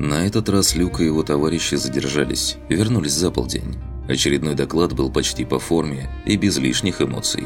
На этот раз Люк и его товарищи задержались, вернулись за полдень. Очередной доклад был почти по форме и без лишних эмоций.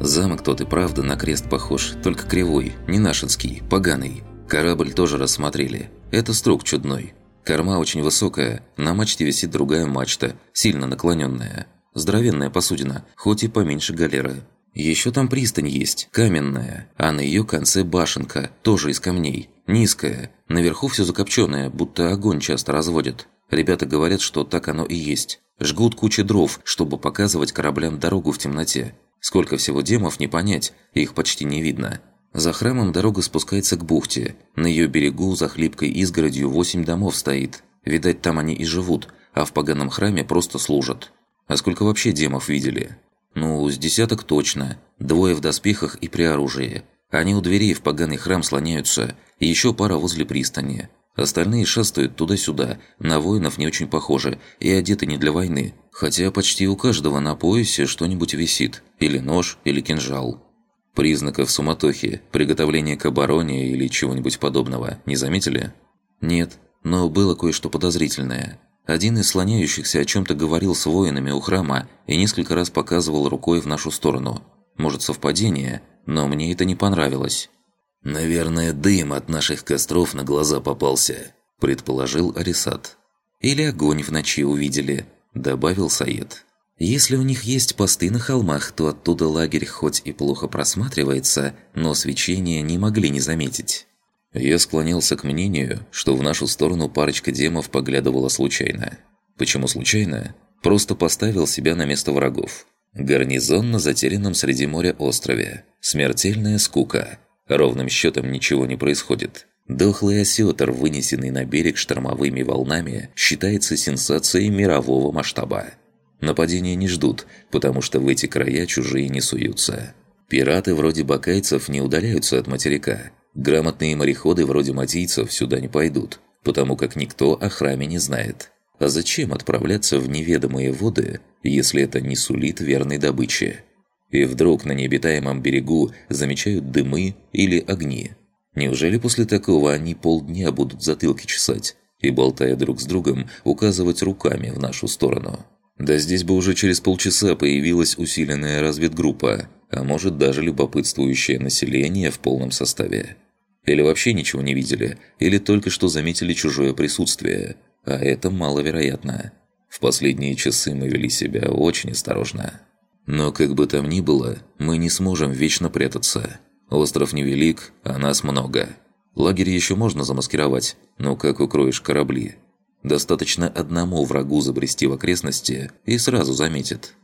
Замок тот и правда на крест похож, только кривой, не нашинский, поганый. Корабль тоже рассмотрели. Это струк чудной. Корма очень высокая, на мачте висит другая мачта, сильно наклоненная. Здоровенная посудина, хоть и поменьше галеры. Еще там пристань есть, каменная, а на ее конце башенка, тоже из камней, низкая. Наверху все закопченное, будто огонь часто разводят. Ребята говорят, что так оно и есть. Жгут кучи дров, чтобы показывать кораблям дорогу в темноте. Сколько всего демов не понять, их почти не видно. За храмом дорога спускается к бухте. На ее берегу за хлипкой изгородью восемь домов стоит. Видать, там они и живут, а в поганом храме просто служат. А сколько вообще демов видели? Ну, с десяток точно. Двое в доспехах и при оружии. Они у дверей в поганый храм слоняются, и еще пара возле пристани. Остальные шастают туда-сюда, на воинов не очень похожи и одеты не для войны. Хотя почти у каждого на поясе что-нибудь висит. Или нож, или кинжал. Признаков суматохи, приготовления к обороне или чего-нибудь подобного не заметили? Нет, но было кое-что подозрительное. Один из слоняющихся о чем-то говорил с воинами у храма и несколько раз показывал рукой в нашу сторону. Может совпадение, но мне это не понравилось. «Наверное, дым от наших костров на глаза попался», – предположил Арисат. «Или огонь в ночи увидели», – добавил Саед. Если у них есть посты на холмах, то оттуда лагерь хоть и плохо просматривается, но свечения не могли не заметить. Я склонился к мнению, что в нашу сторону парочка демов поглядывала случайно. Почему случайно? Просто поставил себя на место врагов. Гарнизон на затерянном среди моря острове. Смертельная скука. Ровным счетом ничего не происходит. Дохлый осетр, вынесенный на берег штормовыми волнами, считается сенсацией мирового масштаба. Нападения не ждут, потому что в эти края чужие не суются. Пираты вроде бакайцев не удаляются от материка. Грамотные мореходы вроде матийцев сюда не пойдут, потому как никто о храме не знает. А зачем отправляться в неведомые воды, если это не сулит верной добычи? И вдруг на необитаемом берегу замечают дымы или огни. Неужели после такого они полдня будут затылки чесать и, болтая друг с другом, указывать руками в нашу сторону? Да здесь бы уже через полчаса появилась усиленная разведгруппа, а может даже любопытствующее население в полном составе. Или вообще ничего не видели, или только что заметили чужое присутствие, а это маловероятно. В последние часы мы вели себя очень осторожно. Но как бы там ни было, мы не сможем вечно прятаться. Остров невелик, а нас много. Лагерь еще можно замаскировать, но как укроешь корабли – Достаточно одному врагу забрести в окрестности и сразу заметит.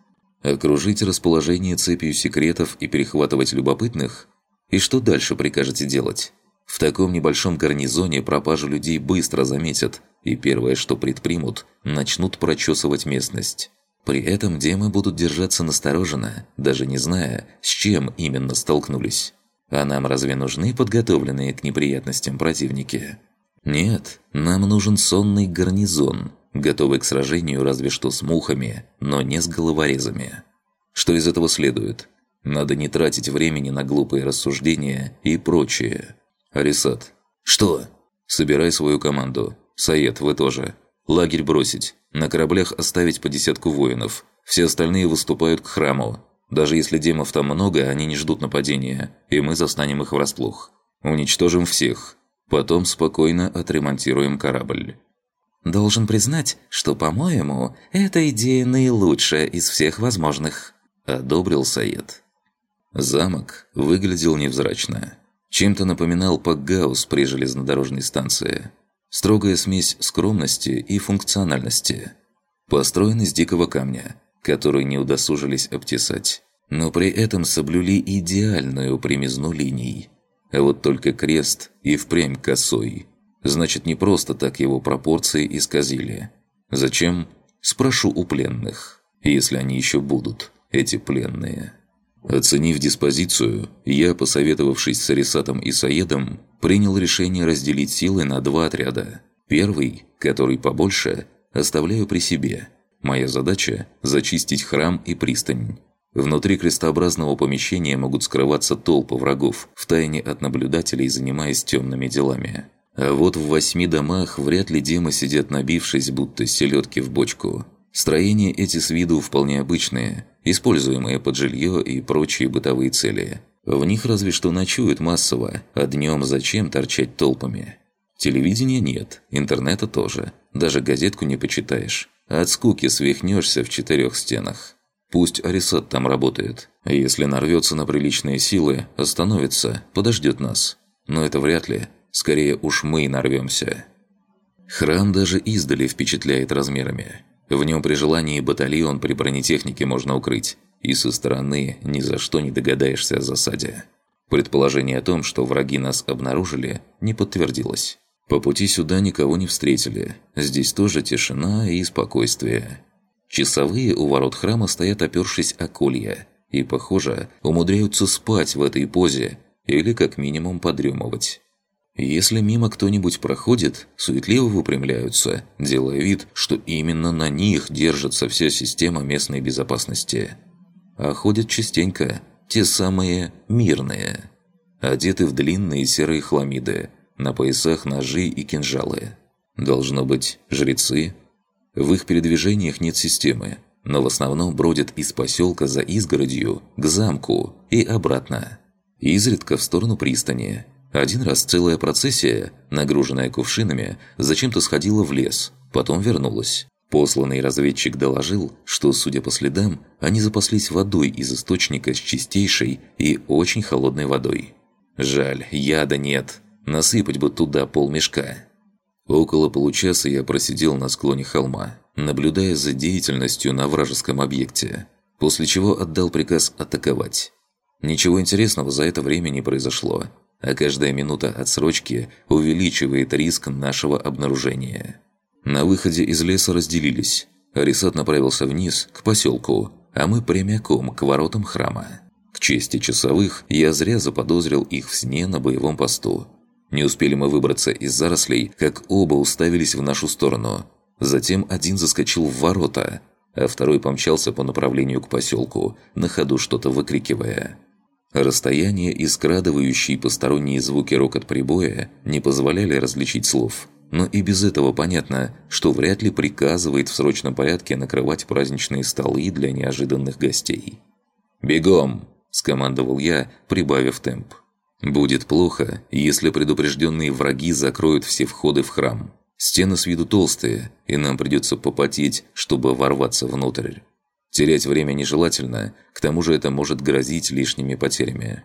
Окружить расположение цепью секретов и перехватывать любопытных? И что дальше прикажете делать? В таком небольшом гарнизоне пропажу людей быстро заметят, и первое, что предпримут, начнут прочесывать местность. При этом демы будут держаться настороженно, даже не зная, с чем именно столкнулись. А нам разве нужны подготовленные к неприятностям противники? Нет, нам нужен сонный гарнизон, готовый к сражению разве что с мухами, но не с головорезами. Что из этого следует? Надо не тратить времени на глупые рассуждения и прочее. Арисат. Что? Собирай свою команду. Саед, вы тоже. Лагерь бросить. На кораблях оставить по десятку воинов. Все остальные выступают к храму. Даже если демов там много, они не ждут нападения, и мы застанем их врасплох. Уничтожим всех. Потом спокойно отремонтируем корабль. Должен признать, что, по-моему, эта идея наилучшая из всех возможных. Одобрил Саед. Замок выглядел невзрачно. Чем-то напоминал Пакгаус при железнодорожной станции. Строгая смесь скромности и функциональности. Построен из дикого камня, который не удосужились обтесать, но при этом соблюли идеальную примизну линий – а вот только крест и впрямь косой. Значит, не просто так его пропорции исказили. Зачем? Спрошу у пленных. Если они еще будут, эти пленные. Оценив диспозицию, я, посоветовавшись с Арисатом и Саедом, принял решение разделить силы на два отряда. Первый, который побольше, оставляю при себе. Моя задача – зачистить храм и пристань. Внутри крестообразного помещения могут скрываться толпы врагов, втайне от наблюдателей занимаясь темными делами. А вот в восьми домах вряд ли демы сидят набившись, будто селедки в бочку. Строения эти с виду вполне обычные, используемые под жилье и прочие бытовые цели. В них разве что ночуют массово, а днем зачем торчать толпами? Телевидения нет, интернета тоже, даже газетку не почитаешь. От скуки свихнешься в четырех стенах. Пусть Арисат там работает. Если нарвется на приличные силы, остановится, подождет нас. Но это вряд ли. Скорее уж мы нарвемся. Храм даже издали впечатляет размерами. В нем при желании батальон при бронетехнике можно укрыть, и со стороны ни за что не догадаешься о засаде. Предположение о том, что враги нас обнаружили, не подтвердилось. По пути сюда никого не встретили. Здесь тоже тишина и спокойствие. Часовые у ворот храма стоят опершись о колья и, похоже, умудряются спать в этой позе или как минимум подремывать. Если мимо кто-нибудь проходит, суетливо выпрямляются, делая вид, что именно на них держится вся система местной безопасности. А ходят частенько те самые «мирные». Одеты в длинные серые хламиды, на поясах ножи и кинжалы. Должно быть, жрецы? В их передвижениях нет системы, но в основном бродят из поселка за изгородью к замку и обратно. Изредка в сторону пристани – один раз целая процессия, нагруженная кувшинами, зачем-то сходила в лес, потом вернулась. Посланный разведчик доложил, что, судя по следам, они запаслись водой из источника с чистейшей и очень холодной водой. Жаль, яда нет. Насыпать бы туда полмешка. Около получаса я просидел на склоне холма, наблюдая за деятельностью на вражеском объекте, после чего отдал приказ атаковать. Ничего интересного за это время не произошло, а каждая минута отсрочки увеличивает риск нашего обнаружения. На выходе из леса разделились. Арисат направился вниз, к поселку, а мы прямиком к воротам храма. К чести часовых, я зря заподозрил их в сне на боевом посту. Не успели мы выбраться из зарослей, как оба уставились в нашу сторону. Затем один заскочил в ворота, а второй помчался по направлению к поселку, на ходу что-то выкрикивая. Расстояние и скрадывающие посторонние звуки рокот прибоя не позволяли различить слов. Но и без этого понятно, что вряд ли приказывает в срочном порядке накрывать праздничные столы для неожиданных гостей. «Бегом!» – скомандовал я, прибавив темп. «Будет плохо, если предупрежденные враги закроют все входы в храм. Стены с виду толстые, и нам придется попотеть, чтобы ворваться внутрь». Терять время нежелательно, к тому же это может грозить лишними потерями.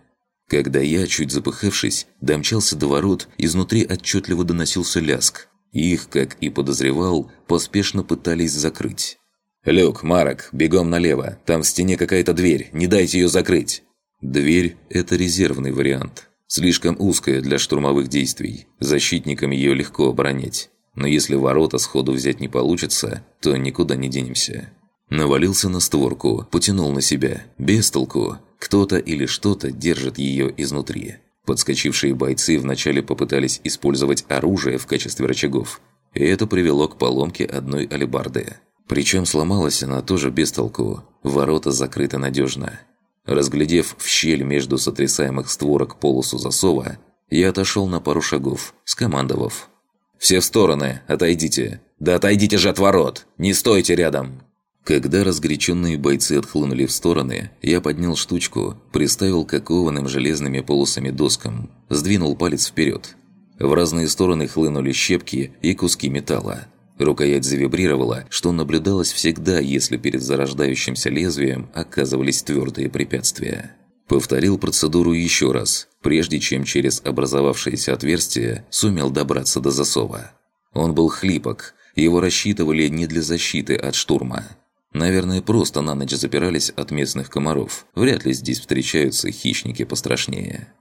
Когда я, чуть запыхавшись, домчался до ворот, изнутри отчетливо доносился ляск. Их, как и подозревал, поспешно пытались закрыть. «Люк, Марок, бегом налево, там в стене какая-то дверь, не дайте ее закрыть!» Дверь – это резервный вариант. Слишком узкая для штурмовых действий, защитникам ее легко оборонять. Но если ворота сходу взять не получится, то никуда не денемся. Навалился на створку, потянул на себя. Без толку. Кто-то или что-то держит ее изнутри. Подскочившие бойцы вначале попытались использовать оружие в качестве рычагов. И это привело к поломке одной алебарды. Причем сломалась она тоже без толку. Ворота закрыты надежно. Разглядев в щель между сотрясаемых створок полосу засова, я отошел на пару шагов, скомандовав. «Все в стороны, отойдите! Да отойдите же от ворот! Не стойте рядом!» Когда разгоряченные бойцы отхлынули в стороны, я поднял штучку, приставил к окованным железными полосами доскам, сдвинул палец вперед. В разные стороны хлынули щепки и куски металла. Рукоять завибрировала, что наблюдалось всегда, если перед зарождающимся лезвием оказывались твердые препятствия. Повторил процедуру еще раз, прежде чем через образовавшееся отверстие сумел добраться до засова. Он был хлипок, его рассчитывали не для защиты от штурма – Наверное, просто на ночь запирались от местных комаров. Вряд ли здесь встречаются хищники пострашнее.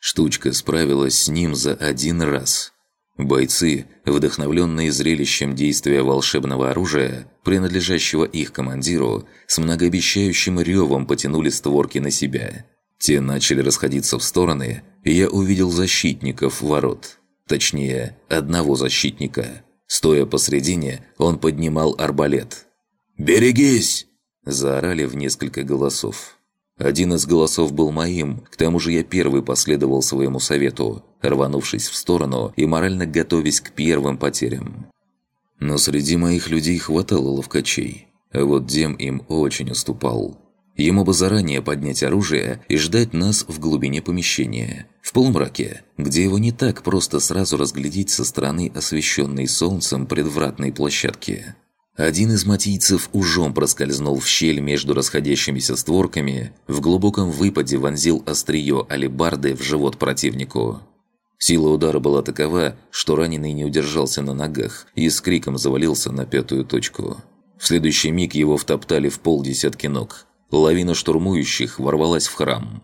Штучка справилась с ним за один раз. Бойцы, вдохновленные зрелищем действия волшебного оружия, принадлежащего их командиру, с многообещающим ревом потянули створки на себя. Те начали расходиться в стороны, и я увидел защитников ворот. Точнее, одного защитника. Стоя посредине, он поднимал арбалет – «Берегись!» – заорали в несколько голосов. Один из голосов был моим, к тому же я первый последовал своему совету, рванувшись в сторону и морально готовясь к первым потерям. Но среди моих людей хватало ловкачей, а вот Дем им очень уступал. Ему бы заранее поднять оружие и ждать нас в глубине помещения, в полумраке, где его не так просто сразу разглядеть со стороны освещенной солнцем предвратной площадки. Один из матийцев ужом проскользнул в щель между расходящимися створками, в глубоком выпаде вонзил острие алебарды в живот противнику. Сила удара была такова, что раненый не удержался на ногах и с криком завалился на пятую точку. В следующий миг его втоптали в полдесятки ног. Лавина штурмующих ворвалась в храм.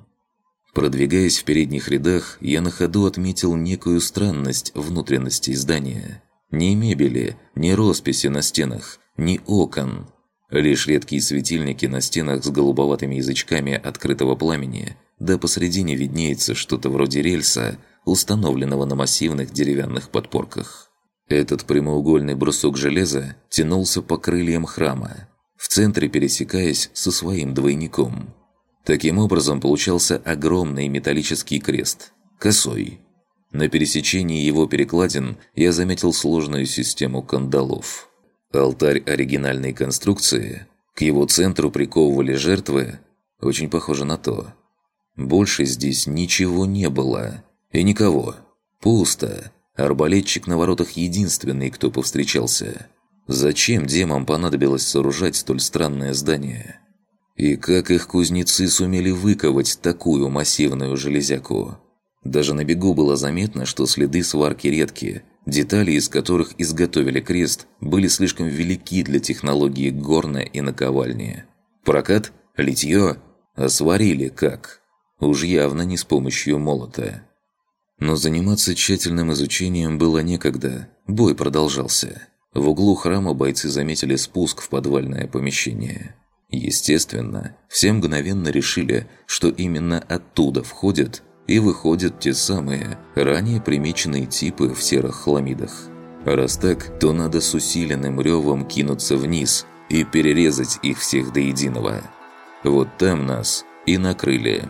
Продвигаясь в передних рядах, я на ходу отметил некую странность внутренности здания. Ни мебели, ни росписи на стенах, ни окон. Лишь редкие светильники на стенах с голубоватыми язычками открытого пламени, да посредине виднеется что-то вроде рельса, установленного на массивных деревянных подпорках. Этот прямоугольный брусок железа тянулся по крыльям храма, в центре пересекаясь со своим двойником. Таким образом получался огромный металлический крест, косой. На пересечении его перекладин я заметил сложную систему кандалов. Алтарь оригинальной конструкции, к его центру приковывали жертвы, очень похоже на то. Больше здесь ничего не было. И никого. Пусто. Арбалетчик на воротах единственный, кто повстречался. Зачем демам понадобилось сооружать столь странное здание? И как их кузнецы сумели выковать такую массивную железяку? Даже на бегу было заметно, что следы сварки редкие – Детали, из которых изготовили крест, были слишком велики для технологии горна и наковальни. Прокат? Литье? А сварили как? Уж явно не с помощью молота. Но заниматься тщательным изучением было некогда. Бой продолжался. В углу храма бойцы заметили спуск в подвальное помещение. Естественно, все мгновенно решили, что именно оттуда входят и выходят те самые, ранее примеченные типы в серых хламидах. раз так, то надо с усиленным ревом кинуться вниз и перерезать их всех до единого. Вот там нас и накрыли.